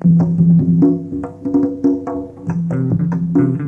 Thank you.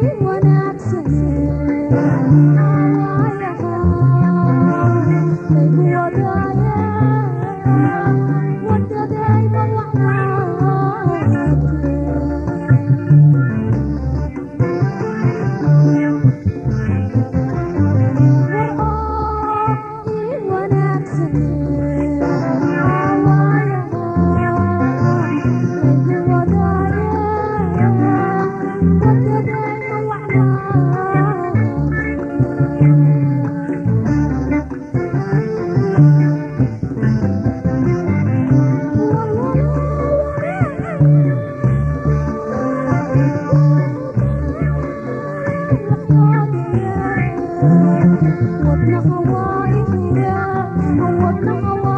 我。Huwag na kawain sila, huwag na kawain